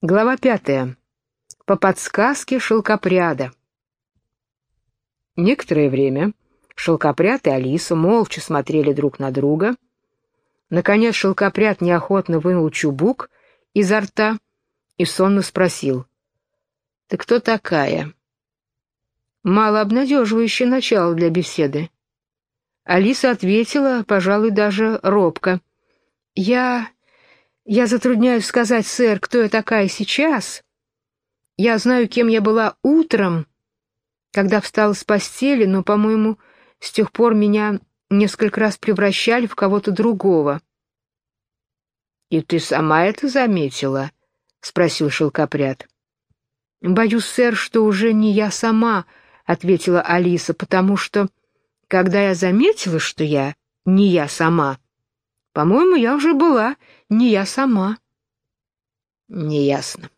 Глава пятая. По подсказке шелкопряда. Некоторое время шелкопряд и Алиса молча смотрели друг на друга. Наконец шелкопряд неохотно вынул чубук изо рта и сонно спросил. «Ты кто такая?» Мало обнадеживающее начало для беседы. Алиса ответила, пожалуй, даже робко. «Я... Я затрудняюсь сказать, сэр, кто я такая сейчас. Я знаю, кем я была утром, когда встала с постели, но, по-моему, с тех пор меня несколько раз превращали в кого-то другого. — И ты сама это заметила? — спросил шелкопряд. — Боюсь, сэр, что уже не я сама, — ответила Алиса, — потому что, когда я заметила, что я не я сама, по-моему, я уже была не я сама. Неясно,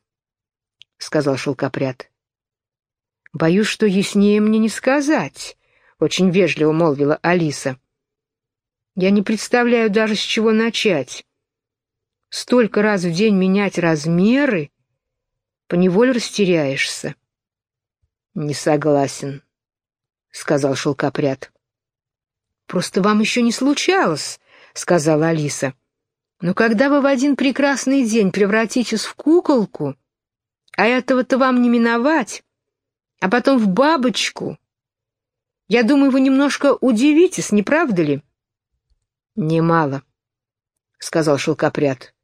сказал шелкопряд. Боюсь, что яснее мне не сказать, очень вежливо молвила Алиса. Я не представляю даже, с чего начать. Столько раз в день менять размеры, поневоле растеряешься. Не согласен, сказал шелкопряд. Просто вам еще не случалось, сказала Алиса. Но когда вы в один прекрасный день превратитесь в куколку, а этого-то вам не миновать, а потом в бабочку, я думаю, вы немножко удивитесь, не правда ли? Немало, сказал шелкопряд.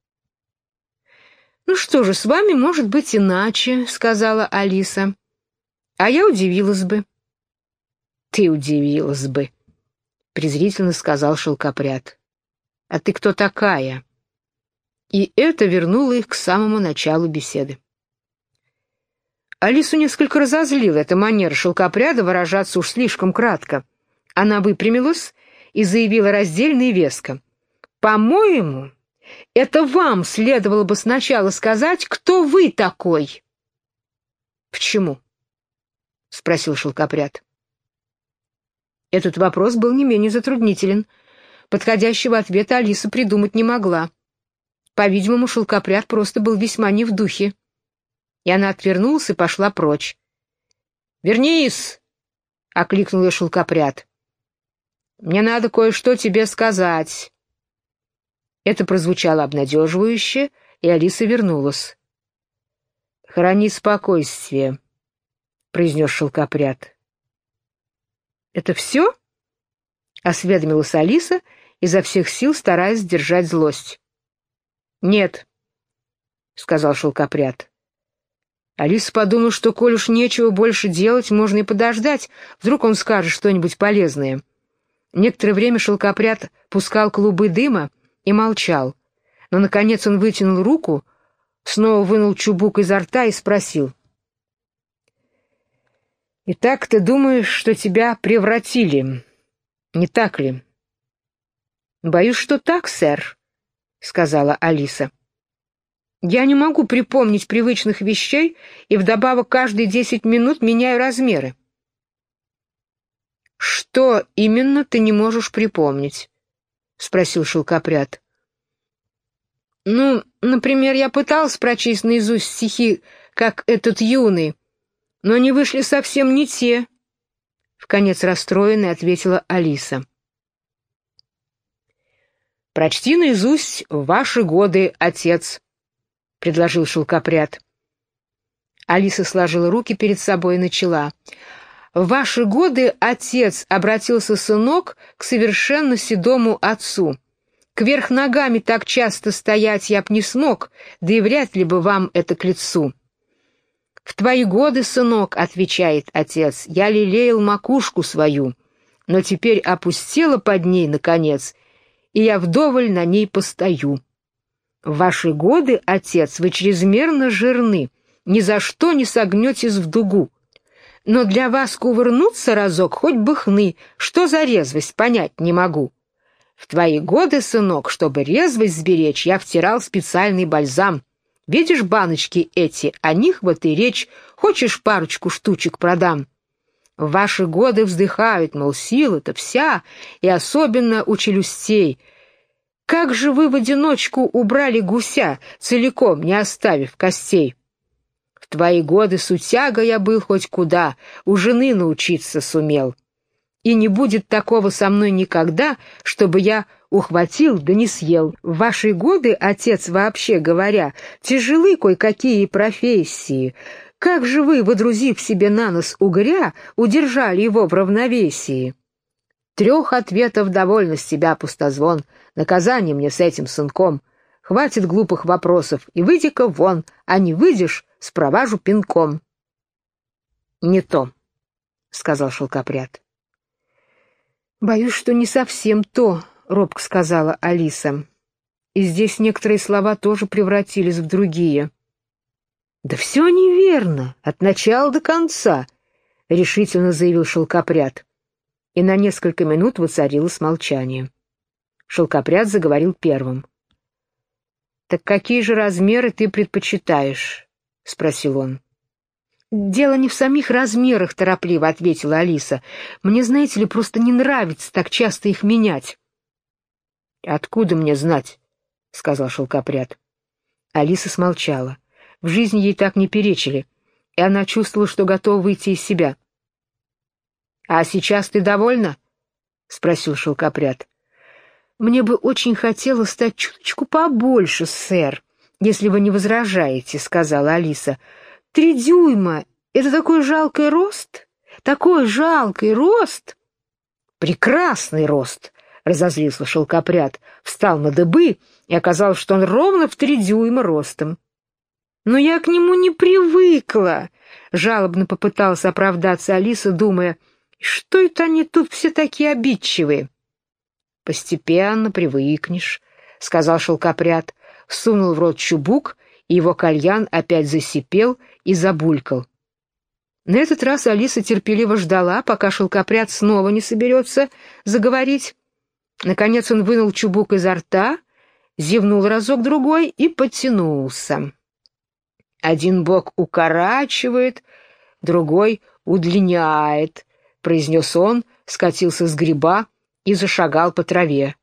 Ну что же, с вами может быть иначе, сказала Алиса. А я удивилась бы. Ты удивилась бы, презрительно сказал шелкопряд. А ты кто такая? И это вернуло их к самому началу беседы. Алису несколько разозлила эта манера шелкопряда выражаться уж слишком кратко. Она выпрямилась и заявила раздельно и веско. «По-моему, это вам следовало бы сначала сказать, кто вы такой». «Почему?» — спросил шелкопряд. Этот вопрос был не менее затруднителен. Подходящего ответа Алиса придумать не могла. По-видимому, шелкопряд просто был весьма не в духе. И она отвернулась и пошла прочь. «Вернись!» — окликнул ее шелкопряд. «Мне надо кое-что тебе сказать». Это прозвучало обнадеживающе, и Алиса вернулась. «Храни спокойствие», — произнес шелкопряд. «Это все?» — осведомилась Алиса, изо всех сил стараясь сдержать злость. «Нет», — сказал шелкопряд. Алиса подумала, что, коль уж нечего больше делать, можно и подождать, вдруг он скажет что-нибудь полезное. Некоторое время шелкопряд пускал клубы дыма и молчал, но, наконец, он вытянул руку, снова вынул чубук изо рта и спросил. «Итак, ты думаешь, что тебя превратили, не так ли?» «Боюсь, что так, сэр», — сказала Алиса. «Я не могу припомнить привычных вещей и вдобавок каждые десять минут меняю размеры». «Что именно ты не можешь припомнить?» — спросил шелкопряд. «Ну, например, я пытался прочесть наизусть стихи, как этот юный, но они вышли совсем не те», — вконец расстроенной ответила Алиса. «Прочти наизусть ваши годы, отец», — предложил шелкопряд. Алиса сложила руки перед собой и начала. «В ваши годы, отец, обратился сынок к совершенно седому отцу. Кверх ногами так часто стоять я б не смог, да и вряд ли бы вам это к лицу». «В твои годы, сынок, — отвечает отец, — я лелеял макушку свою, но теперь опустела под ней, наконец, — и я вдоволь на ней постою. В ваши годы, отец, вы чрезмерно жирны, ни за что не согнетесь в дугу. Но для вас кувырнуться разок хоть бы хны, что за резвость, понять не могу. В твои годы, сынок, чтобы резвость сберечь, я втирал специальный бальзам. Видишь баночки эти, о них вот и речь, хочешь парочку штучек продам. Ваши годы вздыхают, мол, сила-то вся, и особенно у челюстей. Как же вы в одиночку убрали гуся, целиком не оставив костей? В твои годы сутяга я был хоть куда, у жены научиться сумел. И не будет такого со мной никогда, чтобы я ухватил да не съел. В ваши годы, отец, вообще говоря, тяжелы кое-какие профессии. Как же вы, водрузив себе на нос угря, удержали его в равновесии? Трех ответов довольно с тебя, пустозвон. Наказание мне с этим сынком. Хватит глупых вопросов, и выйди-ка вон, а не выйдешь, спроважу пинком. — Не то, — сказал шелкопряд. — Боюсь, что не совсем то, — робко сказала Алиса. И здесь некоторые слова тоже превратились в другие. — Да все неверно, от начала до конца, — решительно заявил шелкопряд. И на несколько минут воцарилось молчание. Шелкопряд заговорил первым. «Так какие же размеры ты предпочитаешь?» — спросил он. «Дело не в самих размерах», — торопливо ответила Алиса. «Мне, знаете ли, просто не нравится так часто их менять». «Откуда мне знать?» — сказал шелкопряд. Алиса смолчала. В жизни ей так не перечили, и она чувствовала, что готова выйти из себя. «А сейчас ты довольна?» — спросил шелкопряд. «Мне бы очень хотелось стать чуточку побольше, сэр, если вы не возражаете», — сказала Алиса. «Три дюйма — это такой жалкий рост? Такой жалкий рост!» «Прекрасный рост!» — разозлился шелкопряд, встал на дыбы, и оказалось, что он ровно в три дюйма ростом. «Но я к нему не привыкла!» — жалобно попыталась оправдаться Алиса, думая, что это они тут все такие обидчивые? Постепенно привыкнешь, — сказал шелкопряд, сунул в рот чубук, и его кальян опять засипел и забулькал. На этот раз Алиса терпеливо ждала, пока шелкопряд снова не соберется заговорить. Наконец он вынул чубук изо рта, зевнул разок-другой и подтянулся. Один бок укорачивает, другой удлиняет, — произнес он, скатился с гриба и зашагал по траве.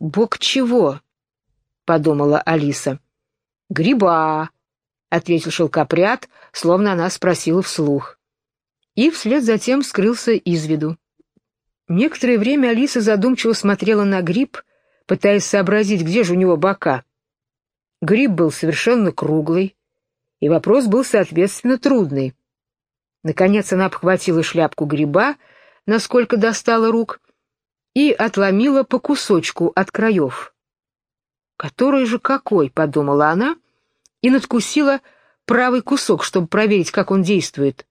«Бог чего?» — подумала Алиса. «Гриба», — ответил шелкопряд, словно она спросила вслух. И вслед за тем скрылся из виду. Некоторое время Алиса задумчиво смотрела на гриб, пытаясь сообразить, где же у него бока. Гриб был совершенно круглый, и вопрос был, соответственно, трудный. Наконец она обхватила шляпку гриба, насколько достала рук, и отломила по кусочку от краев. «Который же какой?» — подумала она и надкусила правый кусок, чтобы проверить, как он действует,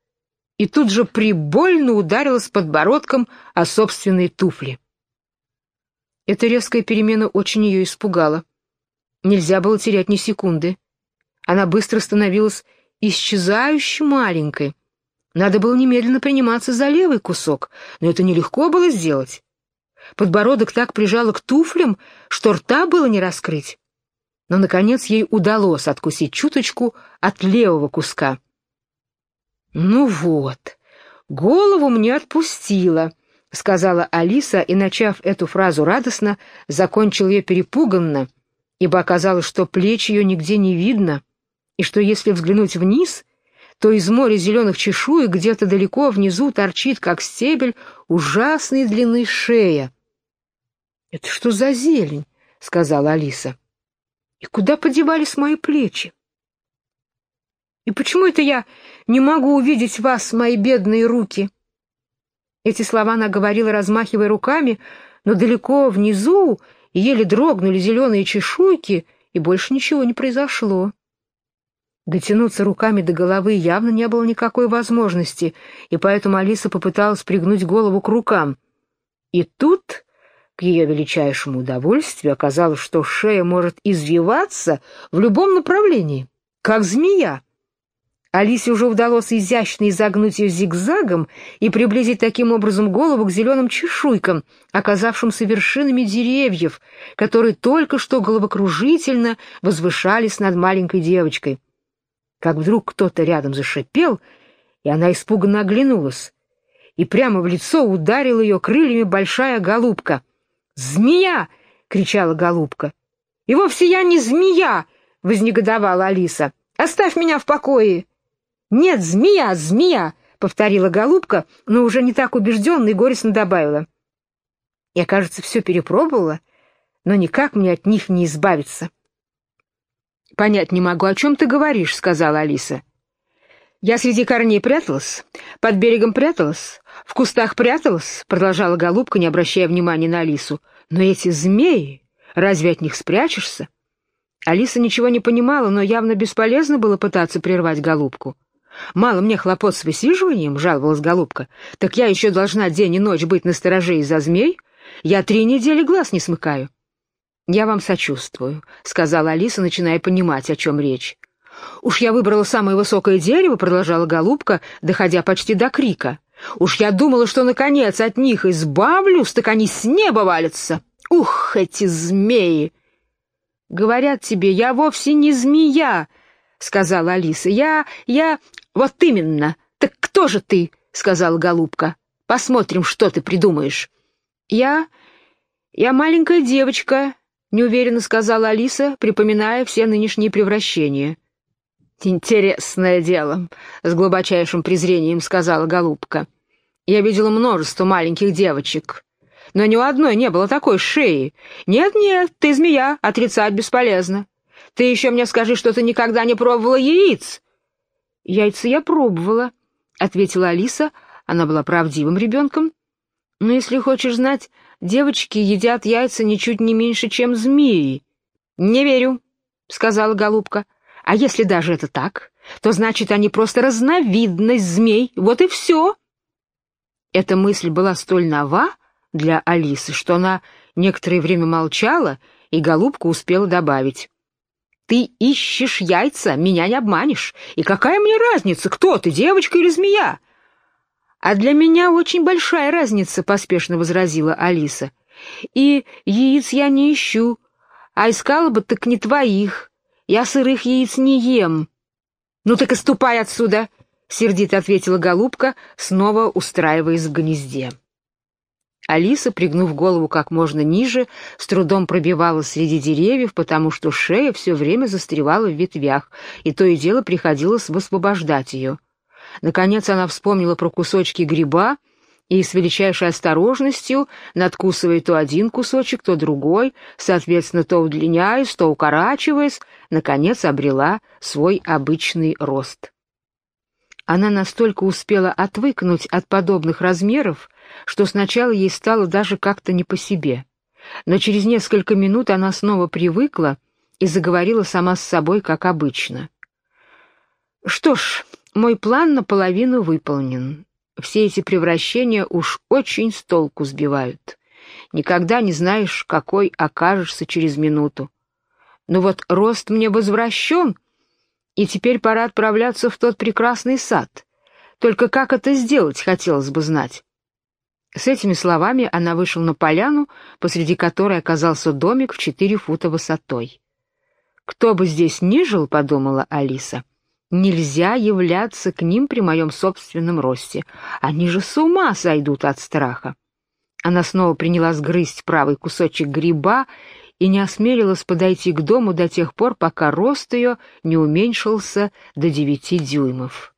и тут же прибольно ударила с подбородком о собственные туфли. Эта резкая перемена очень ее испугала. Нельзя было терять ни секунды. Она быстро становилась исчезающе маленькой. Надо было немедленно приниматься за левый кусок, но это нелегко было сделать. Подбородок так прижало к туфлям, что рта было не раскрыть. Но, наконец, ей удалось откусить чуточку от левого куска. «Ну вот, голову мне отпустила», — сказала Алиса, и, начав эту фразу радостно, закончил ее перепуганно, ибо оказалось, что плеч ее нигде не видно, и что если взглянуть вниз — то из моря зеленых чешуек где-то далеко внизу торчит, как стебель, ужасной длины шея. — Это что за зелень? — сказала Алиса. — И куда подевались мои плечи? — И почему это я не могу увидеть вас, мои бедные руки? Эти слова она говорила, размахивая руками, но далеко внизу еле дрогнули зеленые чешуйки, и больше ничего не произошло. Дотянуться руками до головы явно не было никакой возможности, и поэтому Алиса попыталась пригнуть голову к рукам. И тут, к ее величайшему удовольствию, оказалось, что шея может извиваться в любом направлении, как змея. Алисе уже удалось изящно изогнуть ее зигзагом и приблизить таким образом голову к зеленым чешуйкам, оказавшимся вершинами деревьев, которые только что головокружительно возвышались над маленькой девочкой как вдруг кто-то рядом зашипел, и она испуганно оглянулась, и прямо в лицо ударила ее крыльями большая голубка. «Змея!» — кричала голубка. «И вовсе я не змея!» — вознегодовала Алиса. «Оставь меня в покое!» «Нет, змея, змея!» — повторила голубка, но уже не так убежденно и горестно добавила. «Я, кажется, все перепробовала, но никак мне от них не избавиться». «Понять не могу, о чем ты говоришь», — сказала Алиса. «Я среди корней пряталась, под берегом пряталась, в кустах пряталась», — продолжала голубка, не обращая внимания на Алису. «Но эти змеи, разве от них спрячешься?» Алиса ничего не понимала, но явно бесполезно было пытаться прервать голубку. «Мало мне хлопот с высиживанием», — жаловалась голубка. «Так я еще должна день и ночь быть настороже из-за змей? Я три недели глаз не смыкаю». «Я вам сочувствую», — сказала Алиса, начиная понимать, о чем речь. «Уж я выбрала самое высокое дерево», — продолжала голубка, доходя почти до крика. «Уж я думала, что, наконец, от них избавлюсь, так они с неба валятся. Ух, эти змеи!» «Говорят тебе, я вовсе не змея», — сказала Алиса. «Я... я... вот именно. Так кто же ты?» — сказала голубка. «Посмотрим, что ты придумаешь». «Я... я маленькая девочка», неуверенно сказала Алиса, припоминая все нынешние превращения. «Интересное дело», — с глубочайшим презрением сказала голубка. «Я видела множество маленьких девочек, но ни у одной не было такой шеи. Нет-нет, ты змея, отрицать бесполезно. Ты еще мне скажи, что ты никогда не пробовала яиц». «Яйца я пробовала», — ответила Алиса. Она была правдивым ребенком. «Но если хочешь знать, Девочки едят яйца ничуть не меньше, чем змеи. Не верю, сказала голубка. А если даже это так, то значит, они просто разновидность змей. Вот и все. Эта мысль была столь нова для Алисы, что она некоторое время молчала, и голубка успела добавить. «Ты ищешь яйца, меня не обманешь. И какая мне разница, кто ты, девочка или змея? «А для меня очень большая разница», — поспешно возразила Алиса. «И яиц я не ищу, а искала бы так не твоих. Я сырых яиц не ем». «Ну так и ступай отсюда», — сердито ответила голубка, снова устраиваясь в гнезде. Алиса, пригнув голову как можно ниже, с трудом пробивалась среди деревьев, потому что шея все время застревала в ветвях, и то и дело приходилось высвобождать ее. Наконец она вспомнила про кусочки гриба и с величайшей осторожностью, надкусывая то один кусочек, то другой, соответственно, то удлиняясь, то укорачиваясь, наконец обрела свой обычный рост. Она настолько успела отвыкнуть от подобных размеров, что сначала ей стало даже как-то не по себе. Но через несколько минут она снова привыкла и заговорила сама с собой, как обычно. «Что ж, мой план наполовину выполнен. Все эти превращения уж очень с толку сбивают. Никогда не знаешь, какой окажешься через минуту. Но вот рост мне возвращен, и теперь пора отправляться в тот прекрасный сад. Только как это сделать, хотелось бы знать. С этими словами она вышла на поляну, посреди которой оказался домик в четыре фута высотой. «Кто бы здесь ни жил, — подумала Алиса, — Нельзя являться к ним при моем собственном росте. Они же с ума сойдут от страха. Она снова принялась грызть правый кусочек гриба и не осмелилась подойти к дому до тех пор, пока рост ее не уменьшился до девяти дюймов.